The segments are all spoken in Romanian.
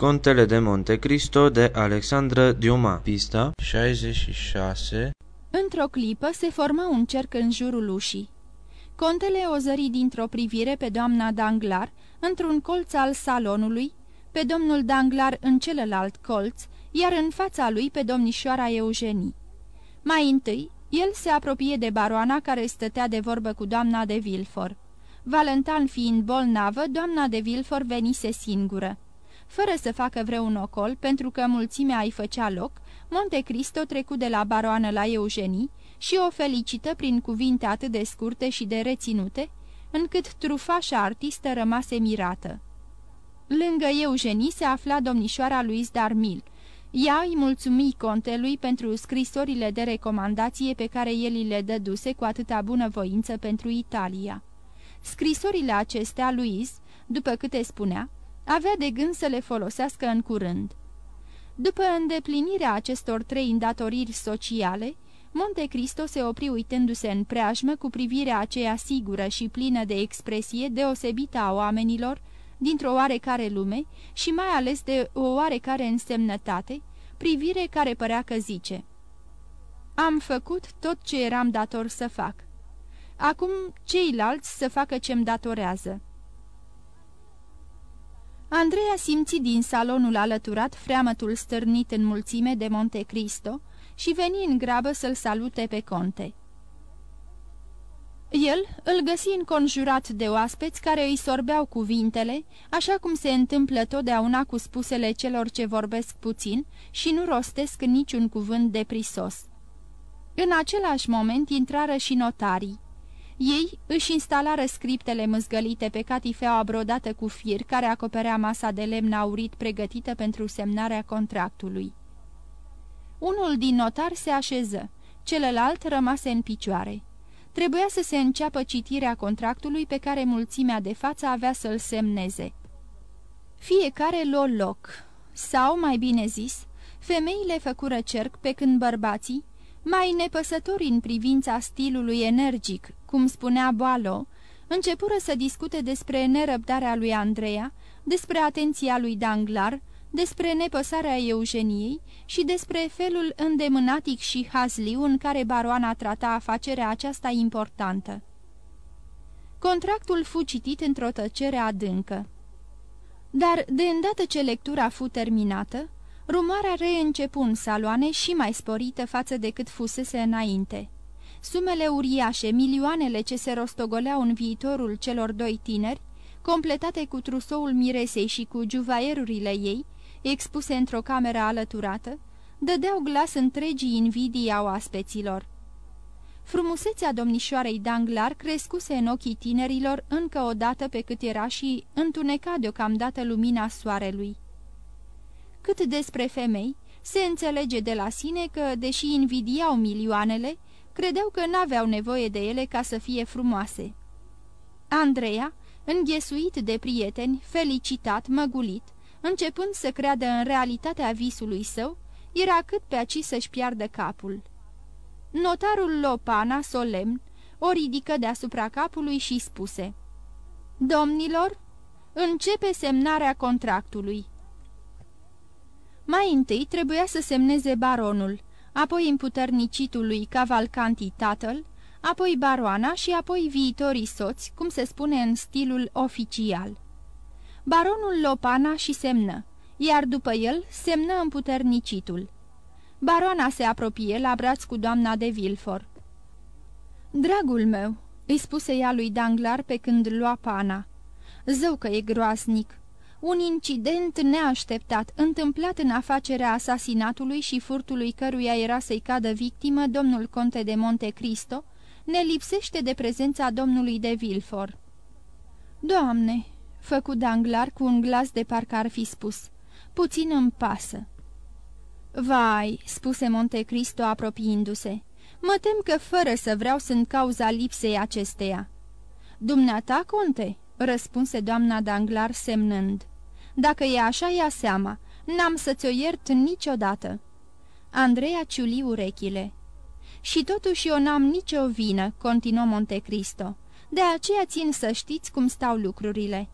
Contele de Monte Cristo de Alexandra Diuma Pista 66 Într-o clipă se formă un cerc în jurul ușii. Contele o zări dintr-o privire pe doamna Danglar, într-un colț al salonului, pe domnul Danglar în celălalt colț, iar în fața lui pe domnișoara Eugenie. Mai întâi, el se apropie de baroana care stătea de vorbă cu doamna de Vilfor. Valentan fiind bolnavă, doamna de Vilfor venise singură. Fără să facă vreun ocol, pentru că mulțimea îi făcea loc, Monte Cristo trecu de la baroană la Eugenie și o felicită prin cuvinte atât de scurte și de reținute, încât trufașa artistă rămase mirată. Lângă Eugenie se afla domnișoara lui Darmil. Ea îi mulțumi contelui pentru scrisorile de recomandație pe care el le dăduse cu atâta bunăvoință pentru Italia. Scrisorile acestea, Luis, după câte spunea, avea de gând să le folosească în curând. După îndeplinirea acestor trei îndatoriri sociale, Monte Cristo se opri uitându-se în preajmă cu privirea aceea sigură și plină de expresie deosebită a oamenilor dintr-o oarecare lume și mai ales de o oarecare însemnătate, privire care părea că zice Am făcut tot ce eram dator să fac. Acum ceilalți să facă ce-mi datorează. Andreea simți din salonul alăturat freamătul stârnit în mulțime de Monte Cristo și veni în grabă să-l salute pe conte. El îl găsi înconjurat de oaspeți care îi sorbeau cuvintele, așa cum se întâmplă totdeauna cu spusele celor ce vorbesc puțin și nu rostesc niciun cuvânt de prisos. În același moment intrară și notarii. Ei își instalară scriptele mâzgălite pe catifeaua brodată cu fir care acoperea masa de lemn aurit pregătită pentru semnarea contractului. Unul din notari se așeză, celălalt rămase în picioare. Trebuia să se înceapă citirea contractului pe care mulțimea de față avea să-l semneze. Fiecare luă loc, sau, mai bine zis, femeile făcură cerc pe când bărbații, mai nepăsători în privința stilului energic, cum spunea Boalo, începură să discute despre nerăbdarea lui Andreea, despre atenția lui Danglar, despre nepăsarea Eugeniei și despre felul îndemânatic și hazliu în care baroana trata afacerea aceasta importantă. Contractul fu citit într-o tăcere adâncă. Dar, de îndată ce lectura fu terminată, rumoarea reîncepu în saloane și mai sporită față de cât fusese înainte. Sumele uriașe, milioanele ce se rostogoleau în viitorul celor doi tineri, completate cu trusoul miresei și cu juvaierurile ei, expuse într-o cameră alăturată, dădeau glas întregii invidii a oaspeților. Frumusețea domnișoarei Danglar crescuse în ochii tinerilor încă o dată pe cât era și întuneca deocamdată lumina soarelui. Cât despre femei, se înțelege de la sine că, deși invidiau milioanele, credeau că n-aveau nevoie de ele ca să fie frumoase. Andreea, înghesuit de prieteni, felicitat, măgulit, începând să creadă în realitatea visului său, era cât pe aci să-și piardă capul. Notarul Lopana, solemn, o ridică deasupra capului și spuse Domnilor, începe semnarea contractului. Mai întâi trebuia să semneze baronul, apoi împuternicitul lui Cavalcanti tatăl, apoi baroana și apoi viitorii soți, cum se spune în stilul oficial. Baronul Lopana și semnă, iar după el semnă împuternicitul. Baroana se apropie la braț cu doamna de Vilfor. Dragul meu," îi spuse ea lui Danglar pe când lua pana, zău că e groasnic. Un incident neașteptat, întâmplat în afacerea asasinatului și furtului căruia era să-i cadă victimă domnul conte de Monte Cristo, ne lipsește de prezența domnului de Vilfor. Doamne, făcu Danglar cu un glas de parcă ar fi spus, puțin îmi pasă. Vai, spuse Monte Cristo apropiindu-se, mă tem că fără să vreau sunt cauza lipsei acesteia. Dumneata, conte, răspunse doamna Danglar semnând. Dacă e așa, ia seama, n-am să-ți o iert niciodată. Andreea ciuli urechile. Și totuși eu n-am nicio vină, continuă Montecristo. De aceea țin să știți cum stau lucrurile.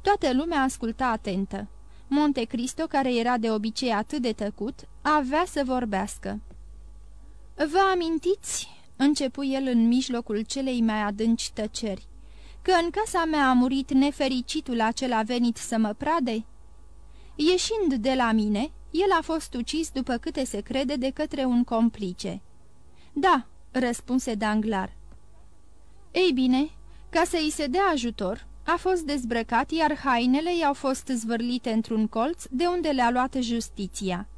Toată lumea asculta atentă. Monte Cristo, care era de obicei atât de tăcut, avea să vorbească. Vă amintiți?" începu el în mijlocul celei mai adânci tăceri, că în casa mea a murit nefericitul acela venit să mă prade?" Ieșind de la mine, el a fost ucis după câte se crede de către un complice. Da, răspunse Danglar. Ei bine, ca să îi se dea ajutor, a fost dezbrăcat, iar hainele i-au fost zvârlite într-un colț, de unde le-a luat justiția.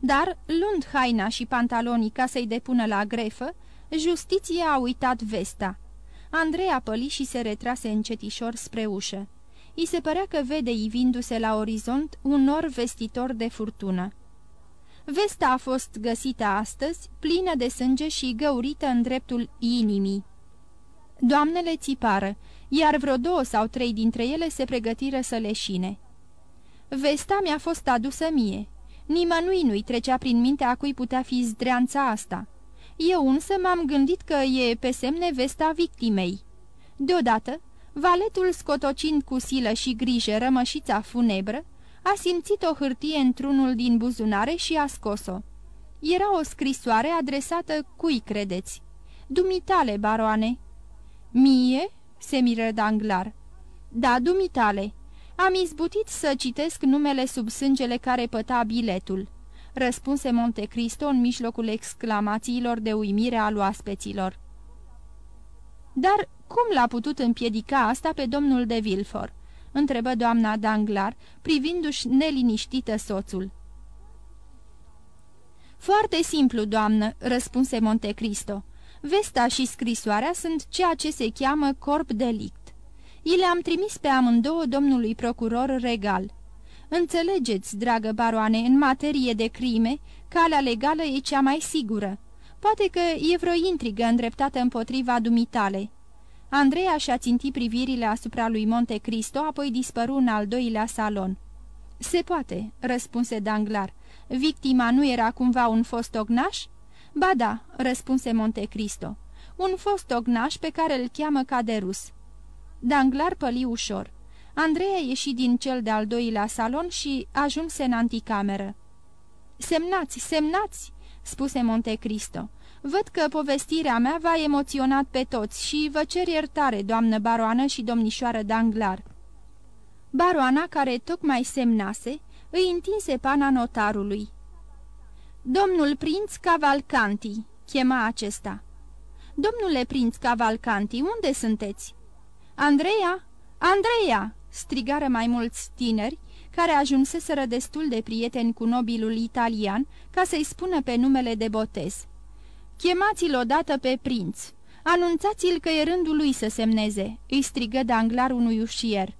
Dar, luând haina și pantalonii ca să-i depună la grefă, justiția a uitat vesta. Andrei a păli și se retrase încetișor spre ușă. I se părea că vede ivindu-se la orizont un nor vestitor de furtună. Vesta a fost găsită astăzi, plină de sânge și găurită în dreptul inimii. Doamnele țipară, iar vreo două sau trei dintre ele se pregătiră să leșine. Vesta mi-a fost adusă mie. Nimănui nu-i trecea prin mintea cui putea fi zdreanța asta. Eu însă m-am gândit că e pe semne vesta victimei. Deodată, valetul scotocind cu silă și grijă rămășița funebră, a simțit o hârtie într-unul din buzunare și a scos-o. Era o scrisoare adresată cui credeți? Dumitale, baroane. Mie? se miră Danglar. Da, dumitale. Am izbutit să citesc numele sub sângele care păta biletul. Răspunse Monte Cristo în mijlocul exclamațiilor de uimire al oaspeților. Dar cum l-a putut împiedica asta pe domnul de Vilfort? întrebă doamna Danglar, privindu-și neliniștită soțul. Foarte simplu, doamnă," răspunse Montecristo. Vesta și scrisoarea sunt ceea ce se cheamă corp delict. I le-am trimis pe amândouă domnului procuror regal. Înțelegeți, dragă baroane, în materie de crime, calea legală e cea mai sigură. Poate că e vreo intrigă îndreptată împotriva dumitale." Andreea și-a țintit privirile asupra lui Monte Cristo, apoi dispăru în al doilea salon. Se poate," răspunse Danglar. Victima nu era cumva un fost ognaș?" Ba da," răspunse Monte Cristo. Un fost ognaș pe care îl cheamă Caderus." Danglar păli ușor. Andreea ieși din cel de-al doilea salon și ajunse în anticameră. Semnați, semnați!" spuse Monte Cristo. Văd că povestirea mea v-a emoționat pe toți și vă cer iertare, doamnă baroană și domnișoară Danglar." Baroana, care tocmai semnase, îi întinse pana notarului. Domnul prinț Cavalcanti," chema acesta. Domnule prinț Cavalcanti, unde sunteți?" Andreea? Andreea!" Strigară mai mulți tineri, care ajunseseră destul de prieteni cu nobilul italian ca să-i spună pe numele de botez. Chemați-l odată pe prinț. Anunțați-l că e rândul lui să semneze," îi strigă Danglar unui ușier.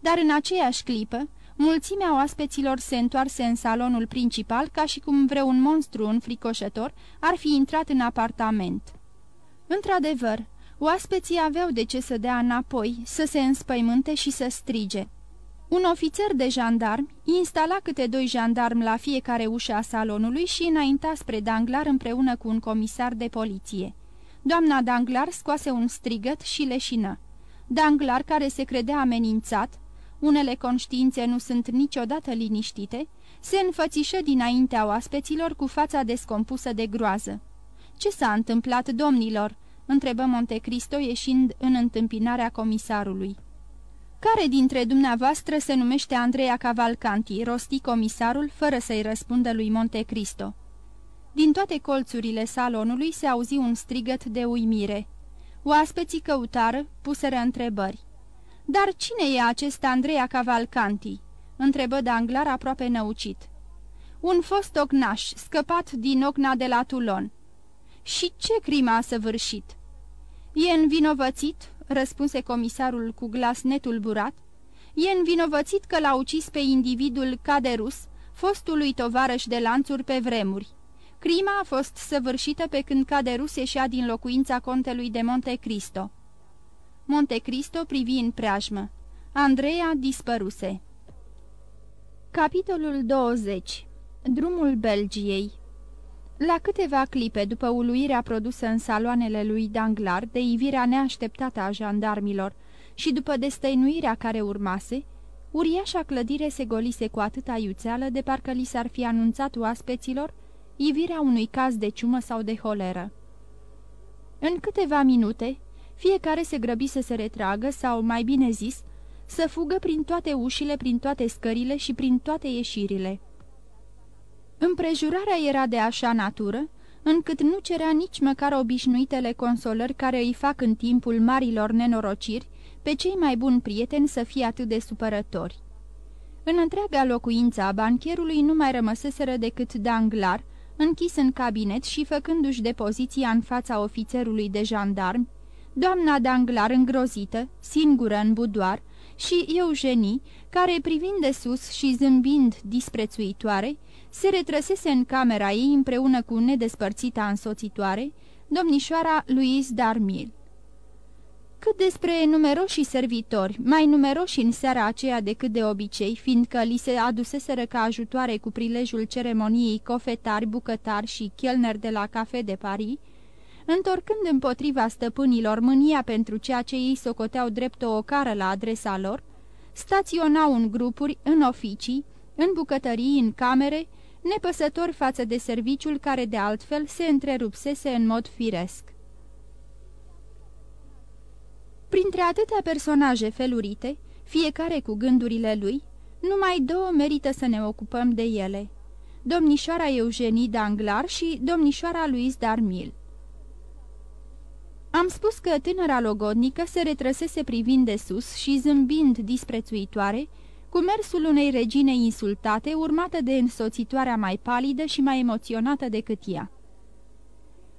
Dar în aceeași clipă, mulțimea oaspeților se întoarse în salonul principal ca și cum vreun monstru înfricoșător ar fi intrat în apartament. Într-adevăr, oaspeții aveau de ce să dea înapoi, să se înspăimânte și să strige. Un ofițer de jandarmi instala câte doi jandarmi la fiecare ușă a salonului și înainta spre Danglar împreună cu un comisar de poliție. Doamna Danglar scoase un strigăt și leșină. Danglar, care se credea amenințat, unele conștiințe nu sunt niciodată liniștite, se înfățișă dinaintea oaspeților cu fața descompusă de groază. Ce s-a întâmplat, domnilor?" Întrebă Montecristo ieșind în întâmpinarea comisarului. Care dintre dumneavoastră se numește Andreea Cavalcanti?" rosti comisarul, fără să-i răspundă lui Monte Cristo. Din toate colțurile salonului se auzi un strigăt de uimire. Oaspeții căutară, puseră întrebări. Dar cine e acest Andreea Cavalcanti?" întrebă Danglar aproape năucit. Un fost ognaș, scăpat din ogna de la Toulon." Și ce crimă a săvârșit?" E învinovățit?" răspunse comisarul cu glas netulburat, e învinovățit că l-a ucis pe individul Caderus, fostului tovarăș de lanțuri pe vremuri. Crima a fost săvârșită pe când Caderus ieșea din locuința contelui de Monte Cristo. Monte Cristo privi în preajmă. Andreea dispăruse. Capitolul 20 Drumul Belgiei la câteva clipe după uluirea produsă în saloanele lui Danglar de ivirea neașteptată a jandarmilor și după destăinuirea care urmase, Uriașa clădire se golise cu atâta iuțeală de parcă li s-ar fi anunțat oaspeților ivirea unui caz de ciumă sau de holeră. În câteva minute, fiecare se grăbi să se retragă sau, mai bine zis, să fugă prin toate ușile, prin toate scările și prin toate ieșirile. Împrejurarea era de așa natură, încât nu cerea nici măcar obișnuitele consolări care îi fac în timpul marilor nenorociri pe cei mai buni prieteni să fie atât de supărători. În întreaga locuință a bancherului nu mai rămăseseră decât Danglar, închis în cabinet și făcându-și depoziția în fața ofițerului de jandarmi, doamna Danglar îngrozită, singură în budoar, și Eugenie, care privind de sus și zâmbind disprețuitoare, se retrăsese în camera ei împreună cu nedespărțita însoțitoare, domnișoara Louise Darmil. Cât despre numeroși servitori, mai numeroși în seara aceea decât de obicei, fiindcă li se aduseseră ca ajutoare cu prilejul ceremoniei cofetari, bucătari și chelner de la Cafe de Paris, întorcând împotriva stăpânilor mânia pentru ceea ce ei socoteau drept o ocară la adresa lor, staționau în grupuri, în oficii, în bucătării, în camere, nepăsători față de serviciul care de altfel se întrerupsese în mod firesc. Printre atâtea personaje felurite, fiecare cu gândurile lui, numai două merită să ne ocupăm de ele, domnișoara Eugenie Danglar și domnișoara Louise Darmil. Am spus că tânăra logodnică se retrăsese privind de sus și zâmbind disprețuitoare, cu mersul unei regine insultate, urmată de însoțitoarea mai palidă și mai emoționată decât ea.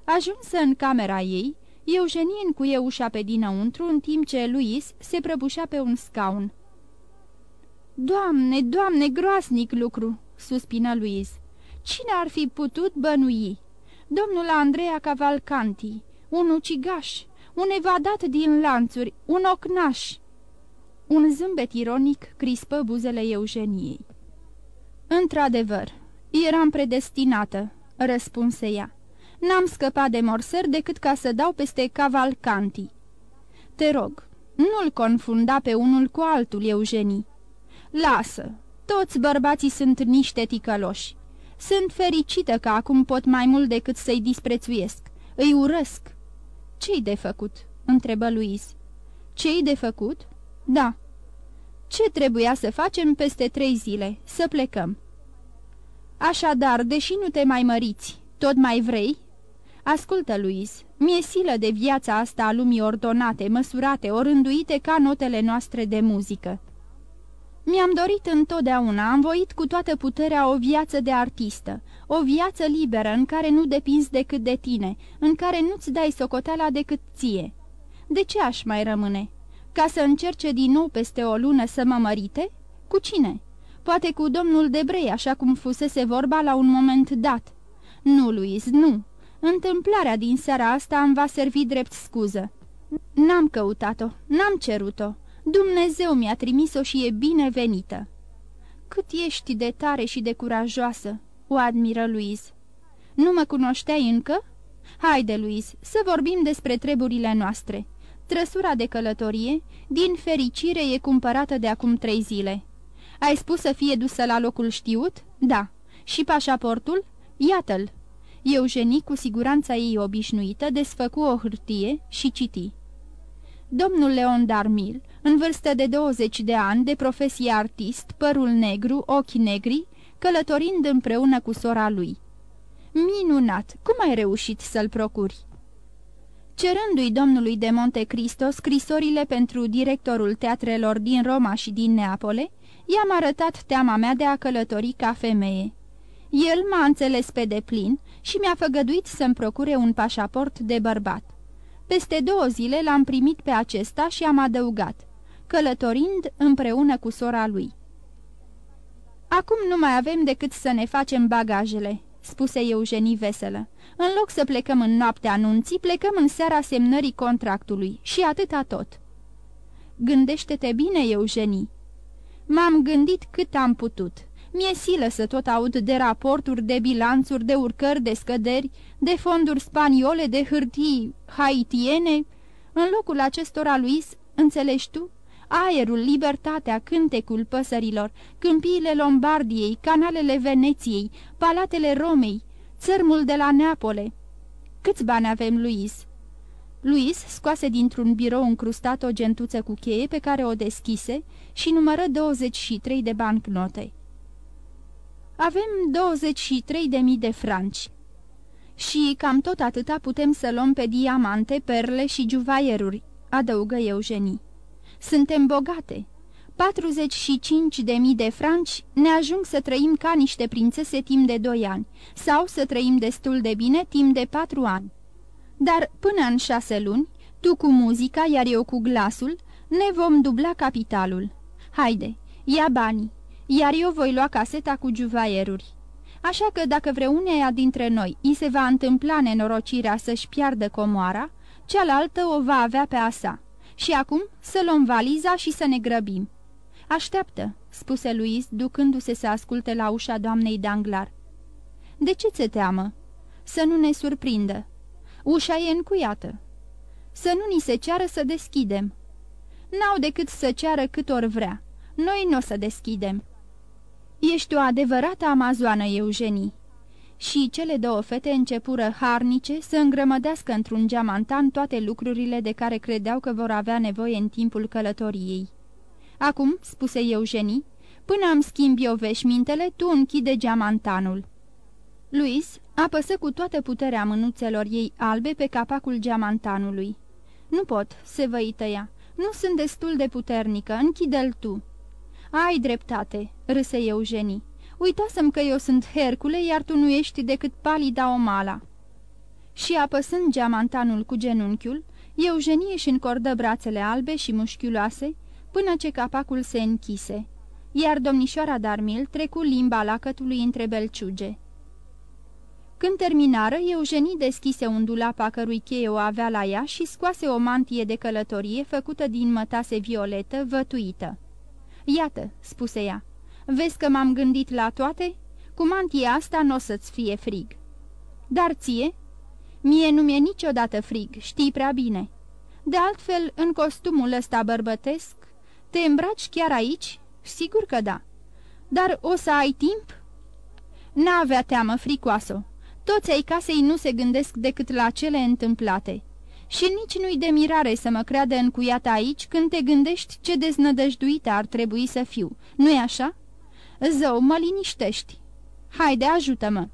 Ajunsă în camera ei, Eugenie încuie ușa pe dinăuntru, în timp ce Luis se prăbușea pe un scaun. Doamne, doamne, groasnic lucru!" suspină Luis. Cine ar fi putut bănui? Domnul Andreea Cavalcanti, un ucigaș, un evadat din lanțuri, un ocnaș!" Un zâmbet ironic crispă buzele Eugeniei. Într-adevăr, eram predestinată," răspunse ea. N-am scăpat de morsăr decât ca să dau peste Cavalcanti. Te rog, nu-l confunda pe unul cu altul, Eugenii. Lasă, toți bărbații sunt niște ticăloși. Sunt fericită că acum pot mai mult decât să-i disprețuiesc. Îi urăsc. Ce-i de făcut?" întrebă Luis. Ce-i de făcut?" Da." Ce trebuia să facem peste trei zile? Să plecăm." Așadar, deși nu te mai măriți, tot mai vrei?" Ascultă, Luis, mi-e silă de viața asta a lumii ordonate, măsurate, orânduite ca notele noastre de muzică. Mi-am dorit întotdeauna, am voit cu toată puterea o viață de artistă, o viață liberă în care nu depinzi decât de tine, în care nu-ți dai socoteala decât ție. De ce aș mai rămâne? Ca să încerce din nou peste o lună să mă mărite? Cu cine? Poate cu domnul Debrei, așa cum fusese vorba la un moment dat. Nu, Luis, nu. Întâmplarea din seara asta îmi va servi drept scuză. N-am căutat-o, n-am cerut-o. Dumnezeu mi-a trimis-o și e binevenită. Cât ești de tare și de curajoasă, o admiră Luis. Nu mă cunoșteai încă? Haide, Luis, să vorbim despre treburile noastre. Trăsura de călătorie, din fericire, e cumpărată de acum trei zile. Ai spus să fie dusă la locul știut? Da. Și pașaportul? Iată-l. Eugenie, cu siguranța ei obișnuită, desfăcu o hârtie și citi. Domnul Leon Darmil, în vârstă de 20 de ani, de profesie artist, părul negru, ochi negri, călătorind împreună cu sora lui. Minunat! Cum ai reușit să-l procuri? Cerându-i domnului de Monte Cristo scrisorile pentru directorul teatrelor din Roma și din Neapole, i-am arătat teama mea de a călători ca femeie. El m-a înțeles pe deplin și mi-a făgăduit să-mi procure un pașaport de bărbat. Peste două zile l-am primit pe acesta și am adăugat, călătorind împreună cu sora lui. Acum nu mai avem decât să ne facem bagajele," spuse Eugenie veselă. În loc să plecăm în noaptea anunții, plecăm în seara semnării contractului și atâta tot." Gândește-te bine, Eugenie." M-am gândit cât am putut." Mi-e silă să tot aud de raporturi, de bilanțuri, de urcări, de scăderi, de fonduri spaniole, de hârtii haitiene. În locul acestora, Luis, înțelegi tu, aerul, libertatea, cântecul păsărilor, câmpiile Lombardiei, canalele Veneției, palatele Romei, țărmul de la Neapole. Câți bani avem, Luis?" Luis scoase dintr-un birou încrustat o gentuță cu cheie pe care o deschise și numără 23 de bancnote. Avem 23.000 de franci. Și cam tot atâta putem să luăm pe diamante, perle și juvaieruri, adăugă Eugenie. Suntem bogate. 45 de mii de franci ne ajung să trăim ca niște prințese timp de doi ani, sau să trăim destul de bine timp de patru ani. Dar până în șase luni, tu cu muzica, iar eu cu glasul, ne vom dubla capitalul. Haide, ia banii, iar eu voi lua caseta cu juvaieruri. Așa că dacă vreuneia dintre noi îi se va întâmpla nenorocirea să-și piardă comoara, cealaltă o va avea pe a sa. Și acum să luăm valiza și să ne grăbim." Așteaptă," spuse Luis, ducându-se să asculte la ușa doamnei Danglar. De ce ți teamă?" Să nu ne surprindă. Ușa e încuiată." Să nu ni se ceară să deschidem." N-au decât să ceară cât ori vrea. Noi nu o să deschidem." Ești o adevărată amazoană, Eugenie." Și cele două fete începură harnice să îngrămădească într-un geamantan toate lucrurile de care credeau că vor avea nevoie în timpul călătoriei. Acum," spuse Eugenie, până îmi schimb eu veșmintele, tu închide geamantanul." Luis apăsă cu toată puterea mânuțelor ei albe pe capacul geamantanului. Nu pot," se văită ea. Nu sunt destul de puternică, închide-l tu." Ai dreptate," râse Eugenie. Uitasem că eu sunt Hercule, iar tu nu ești decât palida omala." Și apăsând geamantanul cu genunchiul, Eugenie își încordă brațele albe și mușchiuloase, până ce capacul se închise, iar domnișoara Darmil trecu limba lacătului între belciuge. Când terminară, Eugenie deschise un dulap a cărui cheie o avea la ea și scoase o mantie de călătorie făcută din mătase violetă, vătuită. Iată," spuse ea, vezi că m-am gândit la toate? Cu mantia asta nu o să-ți fie frig." Dar ție?" Mie nu mi-e niciodată frig, știi prea bine. De altfel, în costumul ăsta bărbătesc, te îmbraci chiar aici? Sigur că da. Dar o să ai timp?" N-avea teamă, fricoasă. Toți ai casei nu se gândesc decât la cele întâmplate. Și nici nu-i de mirare să mă creadă încuiată aici când te gândești ce deznădăjduită ar trebui să fiu. Nu-i așa? Zău, mă liniștești. Haide, ajută-mă!"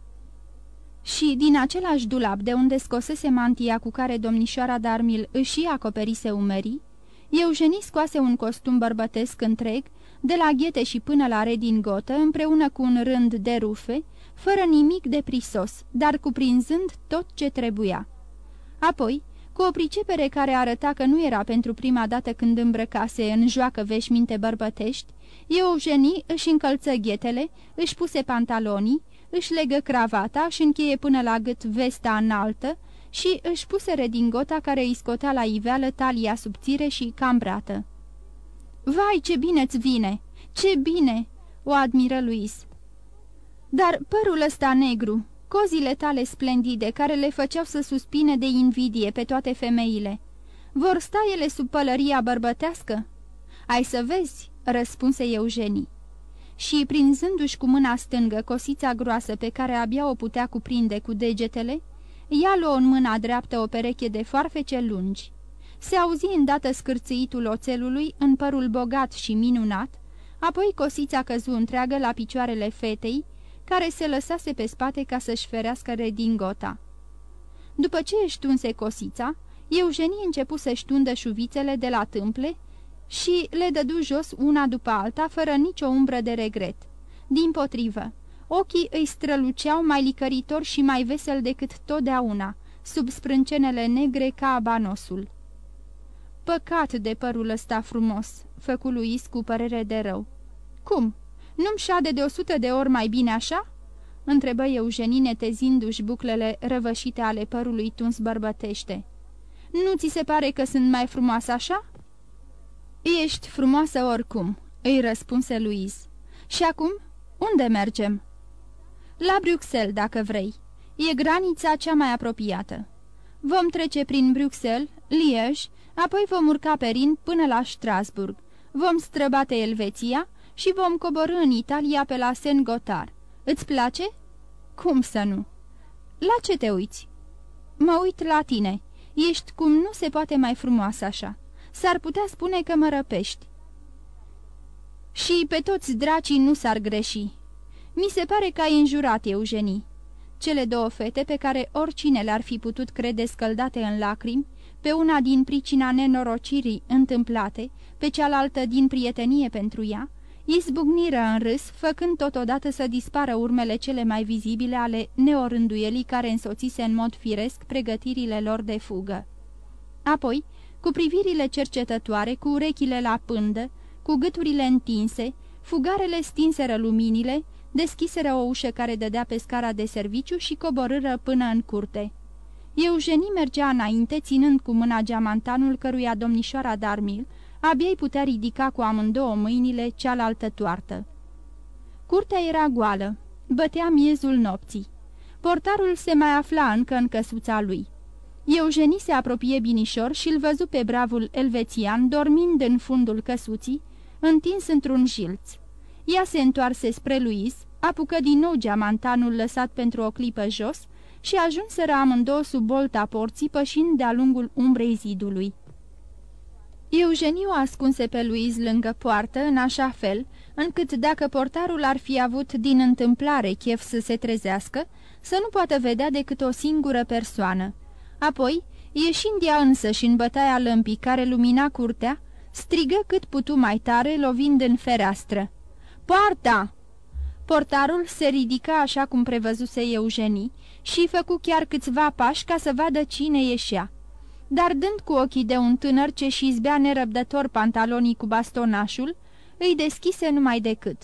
Și din același dulap de unde scosese mantia cu care domnișoara Darmil își acoperise umerii, Eugenie scoase un costum bărbătesc întreg, de la ghete și până la redingotă, împreună cu un rând de rufe, fără nimic de prisos, dar cuprinzând tot ce trebuia. Apoi, cu o pricepere care arăta că nu era pentru prima dată când îmbrăcase în joacă veșminte bărbătești, Eugenie își încălță ghetele, își puse pantalonii, își legă cravata și încheie până la gât vesta înaltă și își puse redingota care îi scotea la iveală talia subțire și cambrată. Vai, ce bine-ți vine! Ce bine!" o admiră Luis. Dar părul ăsta negru, cozile tale splendide, care le făceau să suspine de invidie pe toate femeile, vor sta ele sub pălăria bărbătească? Ai să vezi, răspunse Eugenie. Și, prinzându-și cu mâna stângă cosița groasă pe care abia o putea cuprinde cu degetele, ea luă în mâna dreaptă o pereche de foarfece lungi. Se auzi îndată scârțâitul oțelului în părul bogat și minunat, apoi cosița căzu întreagă la picioarele fetei, care se lăsase pe spate ca să-și ferească redingota. După ce își tunse cosița, Eugenie începu să-și tundă șuvițele de la tâmple și le dădu jos una după alta, fără nicio umbră de regret. Din potrivă, ochii îi străluceau mai licăritor și mai vesel decât totdeauna, sub sprâncenele negre ca abanosul. Păcat de părul ăsta frumos," făcu Luis cu părere de rău. Cum? Nu-mi șade de o sută de ori mai bine așa?" întrebă Eugenie netezindu-și buclele răvășite ale părului tuns bărbătește. Nu ți se pare că sunt mai frumoasă așa?" Ești frumoasă oricum," îi răspunse Luis. Și acum, unde mergem?" La Bruxelles, dacă vrei. E granița cea mai apropiată. Vom trece prin Bruxelles, Liege, apoi vom urca pe Rin până la Strasburg. Vom străbate Elveția și vom coborâ în Italia pe la Sen-Gotar. Îți place?" Cum să nu?" La ce te uiți?" Mă uit la tine. Ești cum nu se poate mai frumoasă așa. S-ar putea spune că mă răpești." Și pe toți dracii nu s-ar greși. Mi se pare că ai înjurat, Eugenii." Cele două fete pe care oricine le-ar fi putut crede scăldate în lacrimi, pe una din pricina nenorocirii întâmplate, pe cealaltă din prietenie pentru ea, izbucniră în râs, făcând totodată să dispară urmele cele mai vizibile ale neorânduielii care însoțise în mod firesc pregătirile lor de fugă. Apoi, cu privirile cercetătoare, cu urechile la pândă, cu gâturile întinse, fugarele stinseră luminile, deschiseră o ușă care dădea pe scara de serviciu și coborâră până în curte. Eugenie mergea înainte, ținând cu mâna geamantanul căruia domnișoara Darmil abia putea ridica cu amândouă mâinile cealaltă toartă. Curtea era goală, bătea miezul nopții. Portarul se mai afla încă în căsuța lui. Eugenie se apropie binișor și îl văzu pe bravul elvețian dormind în fundul căsuții, întins într-un jilț. Ea se întoarse spre Luis, apucă din nou geamantanul lăsat pentru o clipă jos și ajunseră amândouă sub bolta porții pășind de-a lungul umbrei zidului. Eugeniu ascunse pe Luiz lângă poartă în așa fel, încât dacă portarul ar fi avut din întâmplare chef să se trezească, să nu poată vedea decât o singură persoană. Apoi, ieșind ea însă și în bătaia lămpii care lumina curtea, strigă cât putu mai tare, lovind în fereastră. Poarta!" Portarul se ridica așa cum prevăzuse Eugenii și făcu chiar câțiva pași ca să vadă cine ieșea dar dând cu ochii de un tânăr ce și izbea nerăbdător pantalonii cu bastonașul, îi deschise numai decât.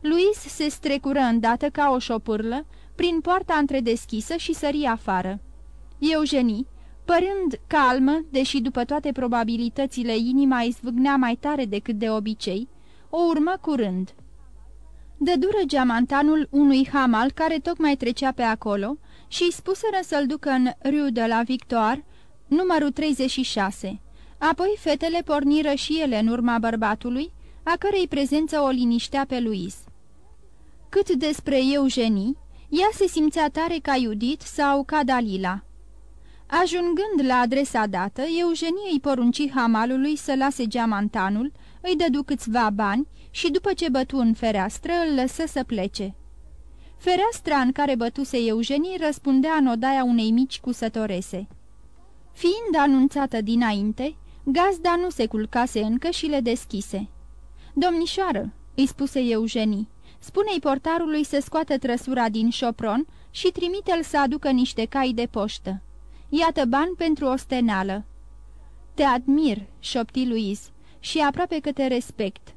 Luis se strecură îndată ca o șopârlă, prin poarta întredeschisă și sări afară. Eugenie, părând calmă, deși după toate probabilitățile inima îi zvâgnea mai tare decât de obicei, o urmă curând. Dădură geamantanul unui hamal care tocmai trecea pe acolo și îi spuseră să-l ducă în Rue de la Victoire, numărul 36. Apoi fetele porniră și ele în urma bărbatului, a cărei prezență o liniștea pe Luis. Cât despre Eugenie, ea se simțea tare ca Judith sau ca Dalila. Ajungând la adresa dată, Eugenie îi porunci hamalului să lase geamantanul, îi dădu câțiva bani și după ce bătu în fereastră, îl lăsă să plece. Fereastra în care bătuse Eugenie răspundea în odaia unei mici cusătorese. Fiind anunțată dinainte, gazda nu se culcase încă și le deschise. Domnișoară, îi spuse Eugenie, spune-i portarului să scoată trăsura din șopron și trimite-l să aducă niște cai de poștă. Iată bani pentru o stenală. Te admir, șopti Luis, și aproape că te respect.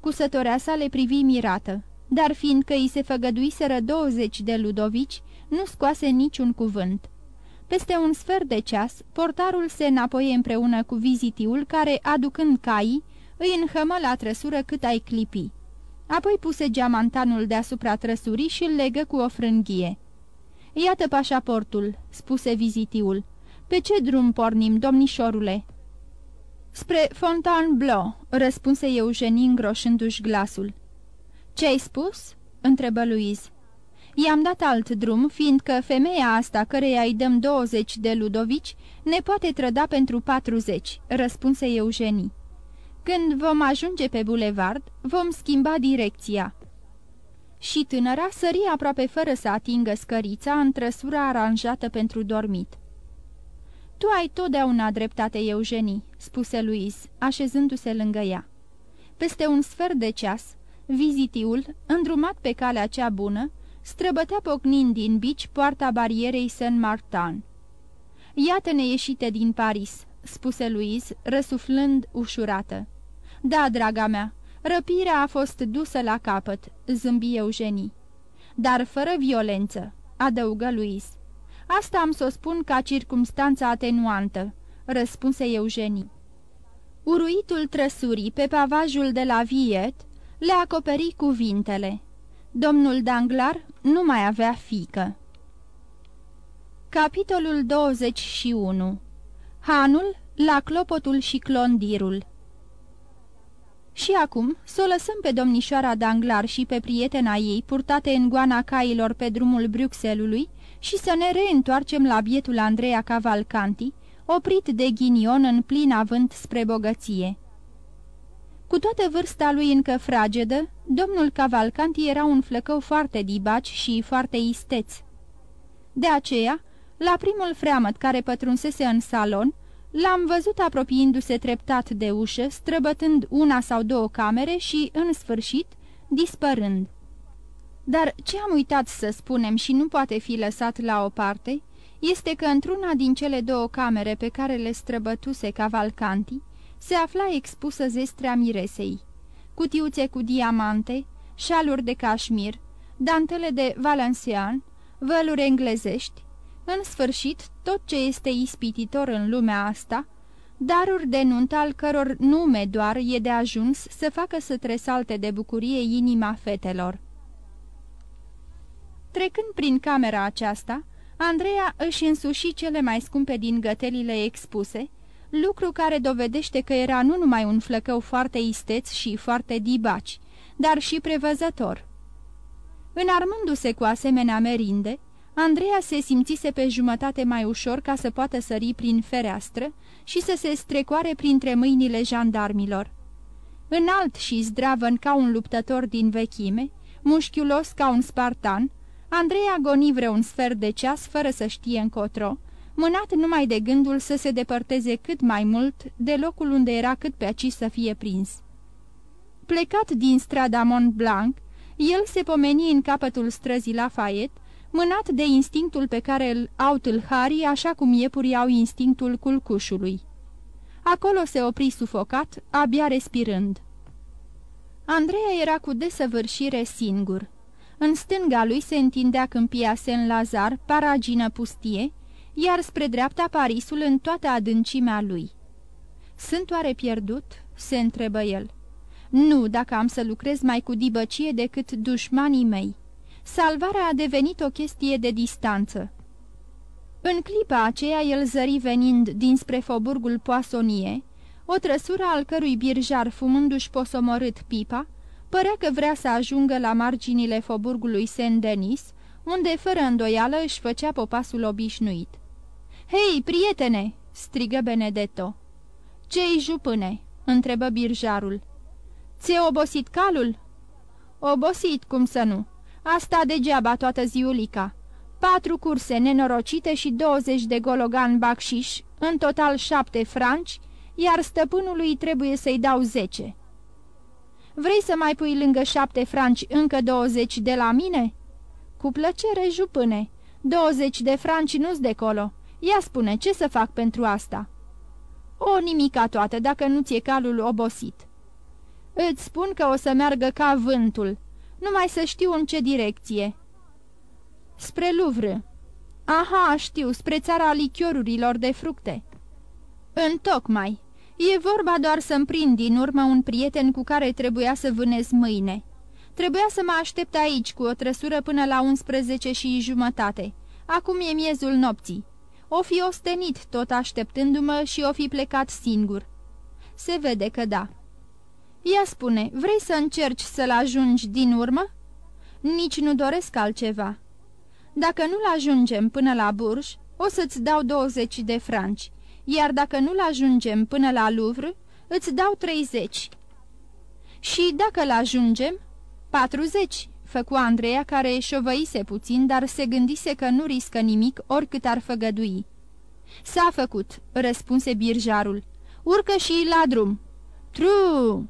Cusătorea sa le privi mirată, dar fiindcă îi se făgăduiseră douăzeci de ludovici, nu scoase niciun cuvânt. Peste un sfert de ceas, portarul se înapoie împreună cu vizitiul care, aducând caii, îi înhămă la trăsură cât ai clipi. Apoi puse geamantanul deasupra trăsurii și îl legă cu o frânghie. Iată pașaportul," spuse vizitiul. Pe ce drum pornim, domnișorule?" Spre Fontainebleau," răspunse Eugenie îngroșându-și glasul. Ce ai spus?" întrebă Louise. I-am dat alt drum, fiindcă femeia asta, căreia îi dăm 20 de ludovici, ne poate trăda pentru 40, răspunse Eugenie. Când vom ajunge pe bulevard, vom schimba direcția. Și tânăra sări aproape fără să atingă scărița în trăsura aranjată pentru dormit. Tu ai totdeauna dreptate, Eugenie," spuse Luis, așezându-se lângă ea. Peste un sfert de ceas, vizitiul, îndrumat pe calea cea bună, străbătea pocnind din bici poarta barierei Saint-Martin. Iată-ne ieșite din Paris," spuse Louise, răsuflând ușurată. Da, draga mea, răpirea a fost dusă la capăt," zâmbi Eugenie. Dar fără violență," adăugă Louise. Asta am să o spun ca circumstanța atenuantă," răspunse Eugenie. Uruitul trăsurii pe pavajul de la Viet le acoperi cuvintele. Domnul Danglar nu mai avea fică. Capitolul 21 Hanul la clopotul și clondirul Și acum, să o lăsăm pe domnișoara Danglar și pe prietena ei purtate în goana cailor pe drumul Bruxelului și să ne reîntoarcem la bietul Andreea Cavalcanti, oprit de ghinion în plin avânt spre bogăție. Cu toată vârsta lui încă fragedă, domnul Cavalcanti era un flăcău foarte dibaci și foarte isteț. De aceea, la primul freamăt care pătrunsese în salon, l-am văzut apropiindu-se treptat de ușă, străbătând una sau două camere și, în sfârșit, dispărând. Dar ce am uitat să spunem și nu poate fi lăsat la o parte, este că într-una din cele două camere pe care le străbătuse Cavalcanti, se afla expusă zestrea miresei, cutiuțe cu diamante, șaluri de cașmir, dantele de valencian, văluri englezești, în sfârșit tot ce este ispititor în lumea asta, daruri de nuntă al căror nume doar e de ajuns să facă să tresalte de bucurie inima fetelor. Trecând prin camera aceasta, Andreea își însuși cele mai scumpe din gătelile expuse, lucru care dovedește că era nu numai un flăcău foarte isteț și foarte dibaci, dar și prevăzător. Înarmându-se cu asemenea merinde, Andreea se simțise pe jumătate mai ușor ca să poată sări prin fereastră și să se strecoare printre mâinile jandarmilor. Înalt și zdravăn ca un luptător din vechime, mușchiulos ca un spartan, Andreea goni vreun sfert de ceas fără să știe încotro, mânat numai de gândul să se depărteze cât mai mult de locul unde era cât pe aci să fie prins. Plecat din strada Mont Blanc, el se pomeni în capătul străzii Lafayette, mânat de instinctul pe care îl au tâlharii, așa cum iepurii au instinctul culcușului. Acolo se opri sufocat, abia respirând. Andreea era cu desăvârșire singur. În stânga lui se întindea câmpia Saint-Lazar, paragină pustie, iar spre dreapta Parisul în toată adâncimea lui. Sunt oare pierdut?" se întrebă el. Nu, dacă am să lucrez mai cu dibăcie decât dușmanii mei." salvarea a devenit o chestie de distanță. În clipa aceea el zări venind dinspre foburgul Poasonie, o trăsură al cărui birjar fumându-și posomorât pipa, părea că vrea să ajungă la marginile foburgului Saint-Denis, unde fără îndoială își făcea popasul obișnuit. Hei, prietene!" strigă Benedetto. Ce-i jupâne?" întrebă birjarul. Ți-e obosit calul?" Obosit, cum să nu?" Asta degeaba toată ziulica. Patru curse nenorocite și 20 de gologan bacșiș, în total șapte franci, iar stăpânului trebuie să-i dau zece. Vrei să mai pui lângă șapte franci încă 20 de la mine?" Cu plăcere, jupâne. 20 de franci nu-s de colo. Ia spune, ce să fac pentru asta?" O, nimica toată, dacă nu ți-e calul obosit." Îți spun că o să meargă ca vântul numai să știu în ce direcție." Spre Louvre." Aha, știu, spre țara lichiorurilor de fructe." Întocmai. E vorba doar să-mi prind din urmă un prieten cu care trebuia să vânez mâine. Trebuia să mă aștept aici cu o trăsură până la 11 și jumătate. Acum e miezul nopții. O fi ostenit tot așteptându-mă și o fi plecat singur. Se vede că da. Ia spune, vrei să încerci să-l ajungi din urmă? Nici nu doresc altceva. Dacă nu-l ajungem până la Burj, o să-ți dau 20 de franci, iar dacă nu-l ajungem până la Louvre, îți dau 30. Și dacă-l ajungem, 40, făcu Andreea care șovăise puțin, dar se gândise că nu riscă nimic oricât ar făgădui. S-a făcut, răspunse birjarul. Urcă și la drum. True!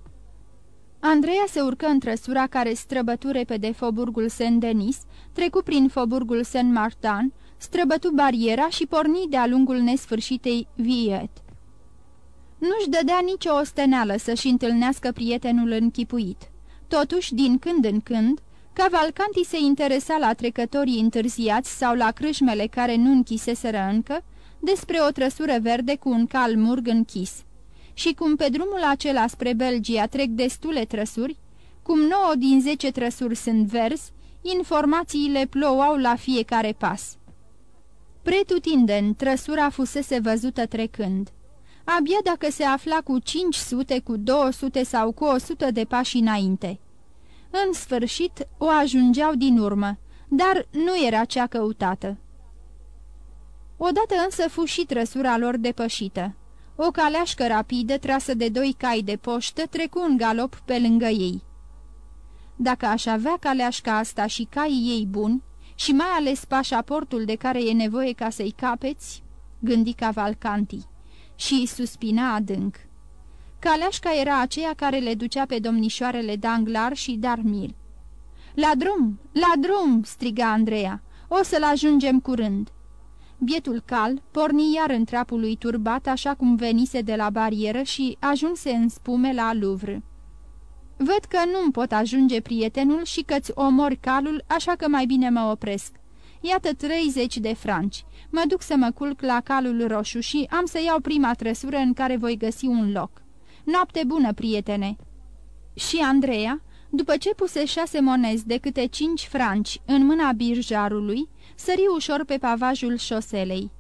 Andreea se urcă în trăsura care străbătu repede foburgul Saint-Denis, trecu prin foburgul Saint-Martin, străbătu bariera și porni de-a lungul nesfârșitei Viet. Nu-și dădea nicio osteneală să-și întâlnească prietenul închipuit. Totuși, din când în când, Cavalcanti se interesa la trecătorii întârziați sau la crâșmele care nu închiseseră încă, despre o trăsură verde cu un cal murg închis și cum pe drumul acela spre Belgia trec destule trăsuri, cum 9 din 10 trăsuri sunt verzi, informațiile plouau la fiecare pas. Pretutindeni, trăsura fusese văzută trecând. abia dacă se afla cu 500, cu 200 sau cu 100 de pași înainte. În sfârșit o ajungeau din urmă, dar nu era cea căutată. Odată însă fu și trăsura lor depășită. O caleașcă rapidă, trasă de doi cai de poștă, trecu în galop pe lângă ei. Dacă aș avea caleașca asta și caii ei buni, și mai ales pașaportul de care e nevoie ca să-i capeți, gândi Cavalcanti, și suspina adânc. Caleașca era aceea care le ducea pe domnișoarele Danglar și Darmil. La drum, la drum!" striga Andreea. O să-l ajungem curând." Bietul cal porni iar în trapul lui turbat așa cum venise de la barieră și ajunse în spume la Louvre. Văd că nu-mi pot ajunge prietenul și că-ți omori calul, așa că mai bine mă opresc. Iată 30 de franci. Mă duc să mă culc la calul roșu și am să iau prima trăsură în care voi găsi un loc. Noapte bună, prietene!" Și Andreea, după ce puse șase monezi de câte cinci franci în mâna birjarului, sări ușor pe pavajul șoselei.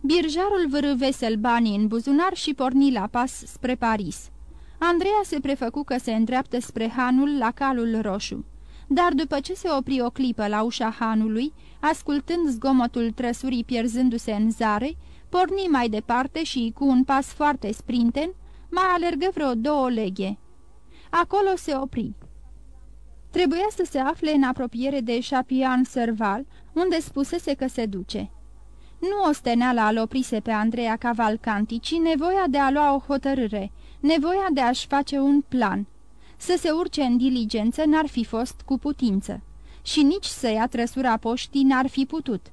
Birjarul vârâ vesel banii în buzunar și porni la pas spre Paris. Andreea se prefăcu că se îndreaptă spre hanul la calul roșu, dar după ce se opri o clipă la ușa hanului, ascultând zgomotul trăsurii pierzându-se în zare, porni mai departe și, cu un pas foarte sprinten, mai alergă vreo două leghe. Acolo se opri. Trebuia să se afle în apropiere de Chapian Serval, unde spusese că se duce. Nu osteneala al oprise pe Andreea Cavalcanti, ci nevoia de a lua o hotărâre, nevoia de a-și face un plan. Să se urce în diligență n-ar fi fost cu putință și nici să ia trăsura poștii n-ar fi putut.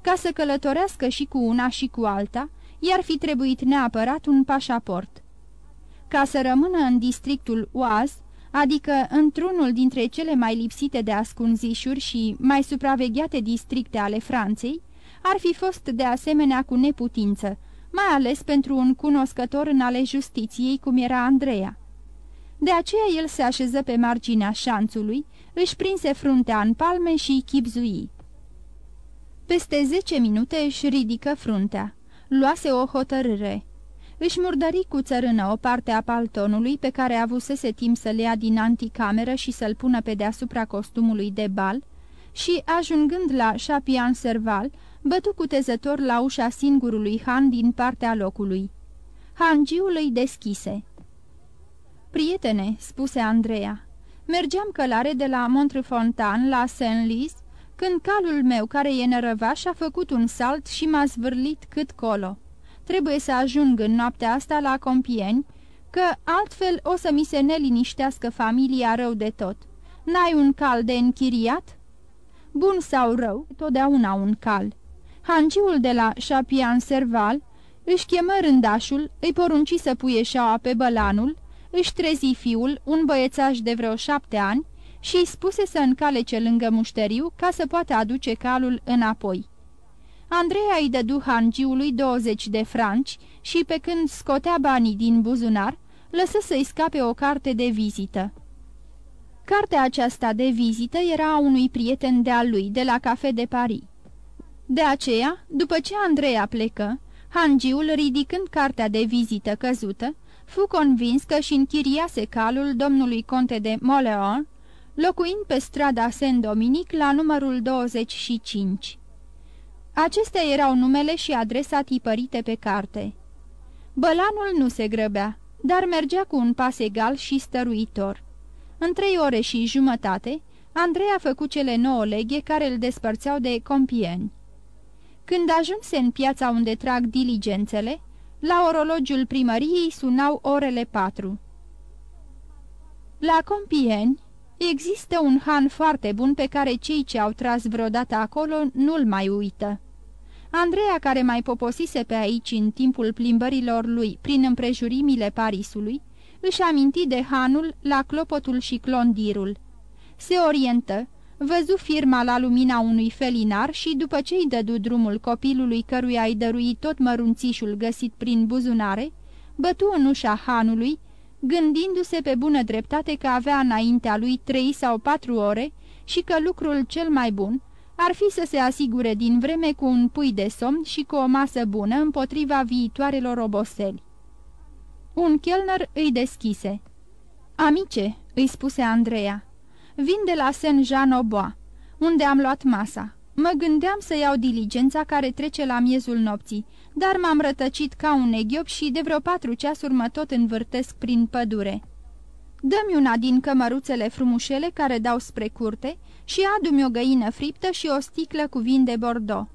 Ca să călătorească și cu una și cu alta, i-ar fi trebuit neapărat un pașaport. Ca să rămână în districtul Oaz, adică într-unul dintre cele mai lipsite de ascunzișuri și mai supravegheate districte ale Franței, ar fi fost de asemenea cu neputință, mai ales pentru un cunoscător în ale justiției cum era Andreea. De aceea el se așeză pe marginea șanțului, își prinse fruntea în palme și chipzui. Peste zece minute își ridică fruntea. Luase o hotărâre. Își murdări cu țărână o parte a paltonului pe care avusese timp să-l ia din anticameră și să-l pună pe deasupra costumului de bal și, ajungând la Chapian Serval, bătu cutezător la ușa singurului Han din partea locului. Hangiul îi deschise. Prietene," spuse Andreea, mergeam călare de la Montrefontan la Saint-Lys, când calul meu, care e nărăvaș, a făcut un salt și m-a zvârlit cât colo. Trebuie să ajung în noaptea asta la Compieni, că altfel o să mi se neliniștească familia rău de tot. N-ai un cal de închiriat?" Bun sau rău, totdeauna un cal." Hanciul de la Chapian Serval își chemă rândașul, îi porunci să puie șaua pe bălanul, își trezi fiul, un băiețaș de vreo șapte ani, și îi spuse să încalece lângă mușteriu ca să poată aduce calul înapoi. Andreea îi dădu hangiului 20 de franci și pe când scotea banii din buzunar, lăsă să-i scape o carte de vizită. Cartea aceasta de vizită era a unui prieten de-al lui, de la Cafe de Paris. De aceea, după ce Andreea plecă, hangiul, ridicând cartea de vizită căzută, fu convins că și închiriase calul domnului conte de Moleon, locuind pe strada Saint-Dominic la numărul 25. Acestea erau numele și adresa tipărite pe carte. Bălanul nu se grăbea, dar mergea cu un pas egal și stăruitor. În trei ore și jumătate, Andrei a făcut cele nouă leghe care îl despărțeau de compieni. Când ajunse în piața unde trag diligențele, la orologiul primăriei sunau orele patru. La Compieni există un han foarte bun pe care cei ce au tras vreodată acolo nu-l mai uită. Andreea, care mai poposise pe aici în timpul plimbărilor lui prin împrejurimile Parisului, își aminti de hanul la clopotul și clondirul. Se orientă, văzu firma la lumina unui felinar și, după ce îi dădu drumul copilului căruia îi dărui tot mărunțișul găsit prin buzunare, bătu în ușa hanului, gândindu-se pe bună dreptate că avea înaintea lui trei sau patru ore și că lucrul cel mai bun ar fi să se asigure din vreme cu un pui de somn și cu o masă bună împotriva viitoarelor oboseli. Un chelner îi deschise. Amice, îi spuse Andreea, vin de la Saint-Jean-Aubois, unde am luat masa. Mă gândeam să iau diligența care trece la miezul nopții, dar m-am rătăcit ca un eghiop și de vreo patru ceasuri mă tot învârtesc prin pădure. Dă-mi una din cămăruțele frumușele care dau spre curte și adu-mi o găină friptă și o sticlă cu vin de Bordeaux.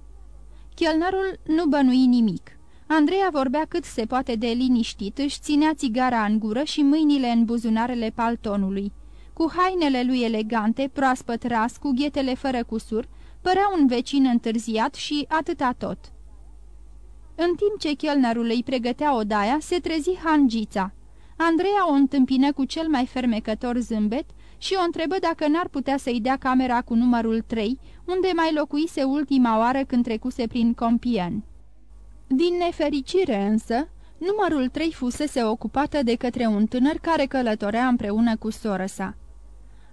Chelnerul nu bănui nimic. Andreea vorbea cât se poate de liniștit, își ținea țigara în gură și mâinile în buzunarele paltonului. Cu hainele lui elegante, proaspăt ras, cu ghetele fără cusur, părea un vecin întârziat și atâta tot. În timp ce chelnerul îi pregătea odaia, se trezi hangița. Andreea o întâmpină cu cel mai fermecător zâmbet și o întrebă dacă n-ar putea să-i dea camera cu numărul 3, unde mai locuise ultima oară când trecuse prin Compiègne. Din nefericire însă, numărul 3 fusese ocupată de către un tânăr care călătorea împreună cu soră sa.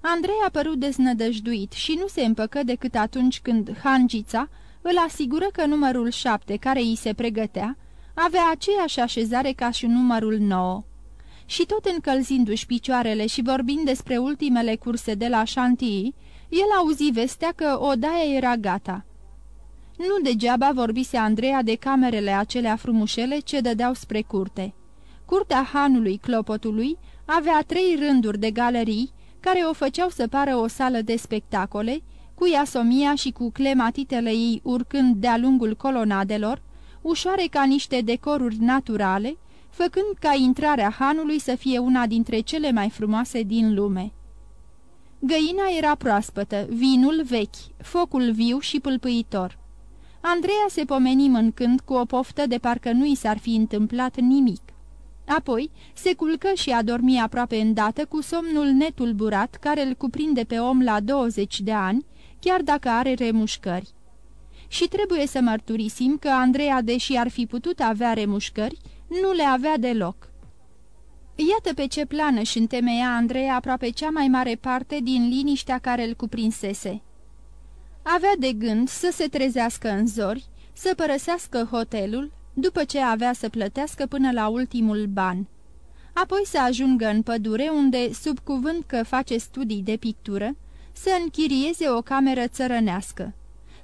Andrei a părut deznădăjduit și nu se împăcă decât atunci când Hangița îl asigură că numărul 7, care îi se pregătea, avea aceeași așezare ca și numărul 9. Și tot încălzindu-și picioarele și vorbind despre ultimele curse de la Chantilly, el auzi vestea că odaia era gata. Nu degeaba vorbise Andreea de camerele acelea frumușele ce dădeau spre curte. Curtea hanului clopotului avea trei rânduri de galerii care o făceau să pară o sală de spectacole, cu iasomia și cu clematitele ei urcând de-a lungul colonadelor, ușoare ca niște decoruri naturale, făcând ca intrarea hanului să fie una dintre cele mai frumoase din lume. Găina era proaspătă, vinul vechi, focul viu și pâlpâitor. Andreea se pomeni mâncând cu o poftă de parcă nu i s-ar fi întâmplat nimic. Apoi se culcă și a dormi aproape îndată cu somnul netulburat care îl cuprinde pe om la 20 de ani, chiar dacă are remușcări. Și trebuie să mărturisim că Andreea, deși ar fi putut avea remușcări, nu le avea deloc. Iată pe ce plan își întemeia Andreea aproape cea mai mare parte din liniștea care îl cuprinsese. Avea de gând să se trezească în zori, să părăsească hotelul, după ce avea să plătească până la ultimul ban. Apoi să ajungă în pădure unde, sub cuvânt că face studii de pictură, să închirieze o cameră țărănească,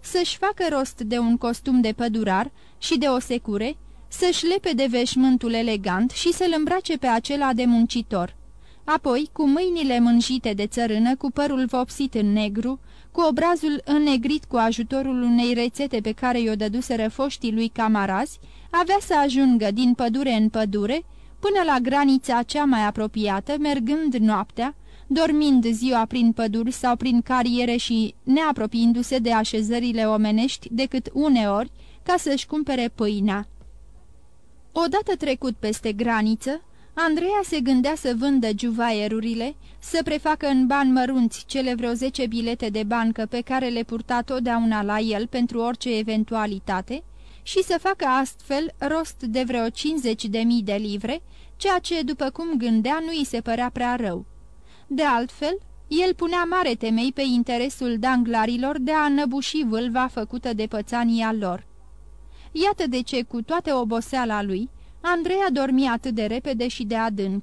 să-și facă rost de un costum de pădurar și de o secure, să-și lepe de veșmântul elegant și să-l îmbrace pe acela de muncitor. Apoi, cu mâinile mânjite de țărână, cu părul vopsit în negru, cu obrazul înnegrit cu ajutorul unei rețete pe care i-o dăduseră foștii lui camarazi, avea să ajungă din pădure în pădure, până la granița cea mai apropiată, mergând noaptea, dormind ziua prin păduri sau prin cariere și neapropiindu-se de așezările omenești decât uneori ca să-și cumpere pâinea. Odată trecut peste graniță, Andreea se gândea să vândă juvaierurile, să prefacă în bani mărunți cele vreo zece bilete de bancă pe care le purta totdeauna la el pentru orice eventualitate și să facă astfel rost de vreo 50 de mii de livre, ceea ce, după cum gândea, nu îi se părea prea rău. De altfel, el punea mare temei pe interesul danglarilor de a năbuși vâlva făcută de pățania lor. Iată de ce, cu toată oboseala lui, Andreea dormia atât de repede și de adânc.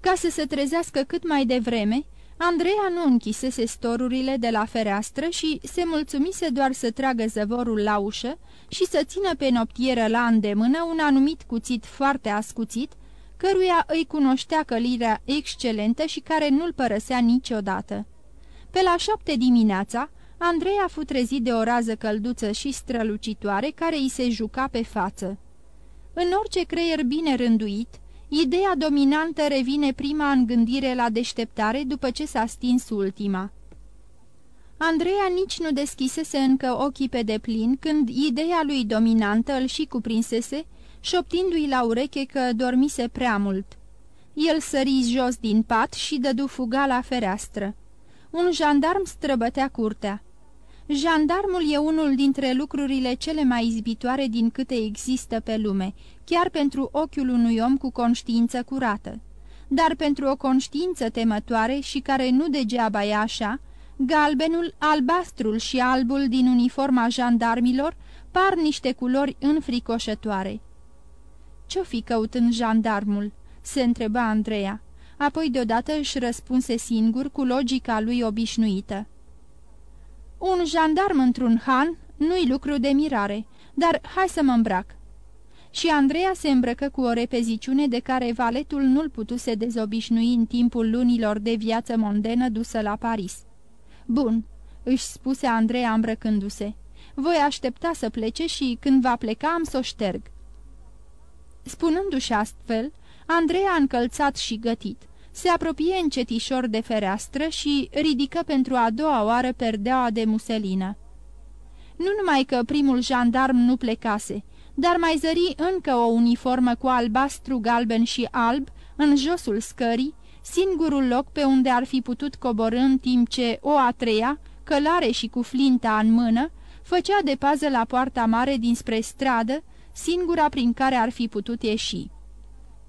Ca să se trezească cât mai devreme, Andreea nu închisese storurile de la fereastră și se mulțumise doar să tragă zăvorul la ușă și să țină pe noptieră la îndemână un anumit cuțit foarte ascuțit, căruia îi cunoștea călirea excelentă și care nu-l părăsea niciodată. Pe la șapte dimineața, Andreea fu trezit de o rază călduță și strălucitoare care îi se juca pe față. În orice creier bine rânduit, ideea dominantă revine prima în gândire la deșteptare după ce s-a stins ultima. Andreea nici nu deschisese încă ochii pe deplin când ideea lui dominantă îl și cuprinsese, șoptindu-i la ureche că dormise prea mult. El sări jos din pat și dădu fuga la fereastră. Un jandarm străbătea curtea. Jandarmul e unul dintre lucrurile cele mai izbitoare din câte există pe lume, chiar pentru ochiul unui om cu conștiință curată. Dar pentru o conștiință temătoare și care nu degeaba e așa, galbenul, albastrul și albul din uniforma jandarmilor par niște culori înfricoșătoare. Ce-o fi căutând jandarmul?" se întreba Andreea. Apoi deodată își răspunse singur cu logica lui obișnuită. Un jandarm într-un han nu-i lucru de mirare, dar hai să mă îmbrac." Și Andreea se îmbrăcă cu o repeziciune de care valetul nu-l putuse dezobișnui în timpul lunilor de viață mondenă dusă la Paris. Bun," își spuse Andreea îmbrăcându-se. Voi aștepta să plece și când va pleca am să o șterg." Spunându-și astfel, Andreea încălțat și gătit, se apropie încetișor de fereastră și ridică pentru a doua oară perdeaua de muselină. Nu numai că primul jandarm nu plecase, dar mai zări încă o uniformă cu albastru, galben și alb în josul scării, singurul loc pe unde ar fi putut coborâ în timp ce o a treia, călare și cu flinta în mână, făcea de pază la poarta mare dinspre stradă, singura prin care ar fi putut ieși.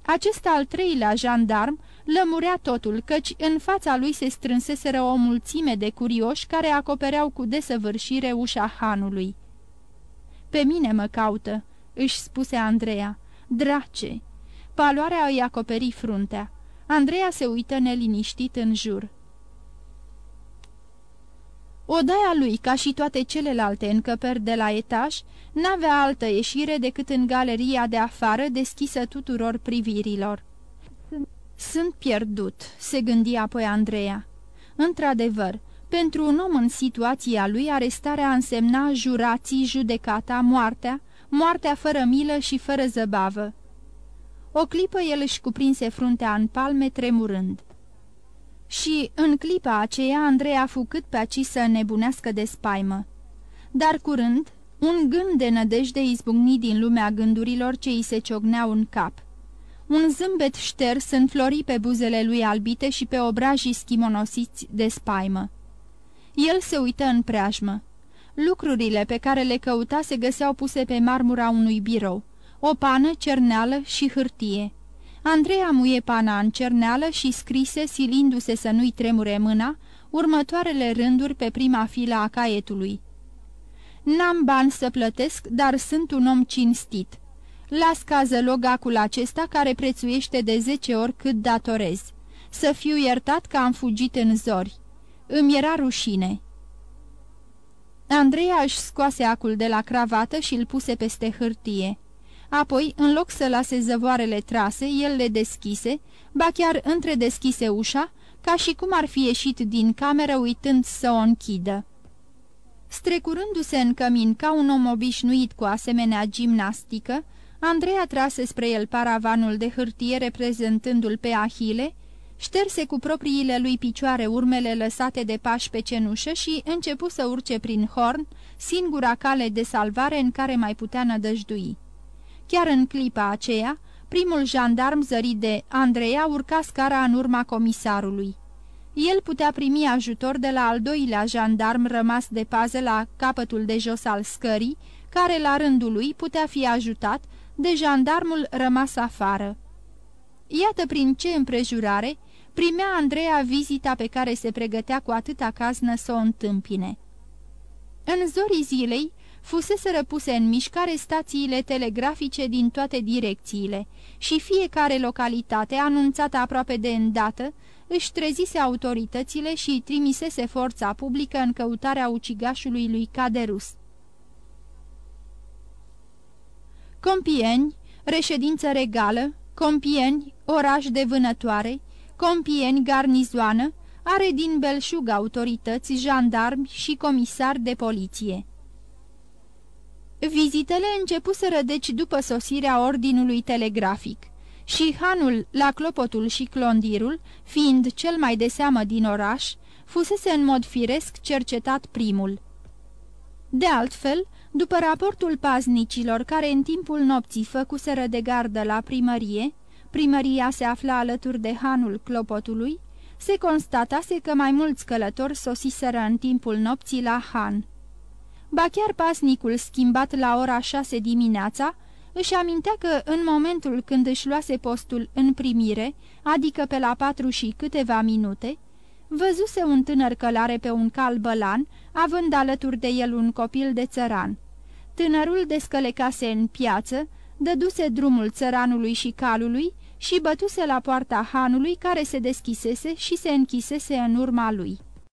Acest al treilea jandarm lămurea totul, căci în fața lui se strânseseră o mulțime de curioși care acopereau cu desăvârșire ușa hanului. Pe mine mă caută," își spuse Andreea. Drace!" Paloarea îi acoperi fruntea. Andreea se uită neliniștit în jur. Odaia lui, ca și toate celelalte încăperi de la etaj, n-avea altă ieșire decât în galeria de afară deschisă tuturor privirilor. Sunt pierdut," se gândi apoi Andreea. Într-adevăr, pentru un om în situația lui, arestarea însemna jurații, judecata, moartea, moartea fără milă și fără zăbavă. O clipă el își cuprinse fruntea în palme, tremurând. Și, în clipa aceea, Andreea fu cât pe aci să nebunească de spaimă. Dar curând, un gând de nădejde izbucni din lumea gândurilor ce îi se ciogneau în cap. Un zâmbet șters înflori pe buzele lui albite și pe obrajii schimonosiți de spaimă. El se uită în preajmă. Lucrurile pe care le căuta se găseau puse pe marmura unui birou, o pană, cerneală și hârtie. Andreea muie pana în cerneală și scrise, silindu-se să nu-i tremure mâna, următoarele rânduri pe prima filă a caietului. N-am bani să plătesc, dar sunt un om cinstit. Las cază logacul acesta care prețuiește de zece ori cât datorez. Să fiu iertat că am fugit în zori. Îmi era rușine. Andreea își scoase acul de la cravată și îl puse peste hârtie. Apoi, în loc să lase zăvoarele trase, el le deschise, ba chiar întredeschise ușa, ca și cum ar fi ieșit din cameră uitând să o închidă. Strecurându-se în cămin ca un om obișnuit cu asemenea gimnastică, Andreea trase spre el paravanul de hârtie reprezentându-l pe Ahile, șterse cu propriile lui picioare urmele lăsate de pași pe cenușă și începu să urce prin horn, singura cale de salvare în care mai putea nădăjdui. Chiar în clipa aceea, primul jandarm zărit de Andreea urca scara în urma comisarului. El putea primi ajutor de la al doilea jandarm rămas de pază la capătul de jos al scării, care la rândul lui putea fi ajutat de jandarmul rămas afară. Iată prin ce împrejurare primea Andreea vizita pe care se pregătea cu atâta caznă să o întâmpine. În zorii zilei, fusese răpuse în mișcare stațiile telegrafice din toate direcțiile și fiecare localitate, anunțată aproape de îndată, își trezise autoritățile și trimisese forța publică în căutarea ucigașului lui Caderus. Compieni, reședință regală, Compieni, oraș de vânătoare, Compieni, garnizoană, are din belșug autorități, jandarmi și comisari de poliție. Vizitele începuseră deci după sosirea ordinului telegrafic și hanul la clopotul și clondirul, fiind cel mai de seamă din oraș, fusese în mod firesc cercetat primul. De altfel, după raportul paznicilor care în timpul nopții făcuseră de gardă la primărie, primăria se afla alături de hanul clopotului, se constatase că mai mulți călători sosiseră în timpul nopții la han. Ba chiar pasnicul schimbat la ora șase dimineața, își amintea că în momentul când își luase postul în primire, adică pe la patru și câteva minute, văzuse un tânăr călare pe un cal bălan, având alături de el un copil de țăran. Tânărul descălecase în piață, dăduse drumul țăranului și calului și bătuse la poarta hanului care se deschisese și se închisese în urma lui.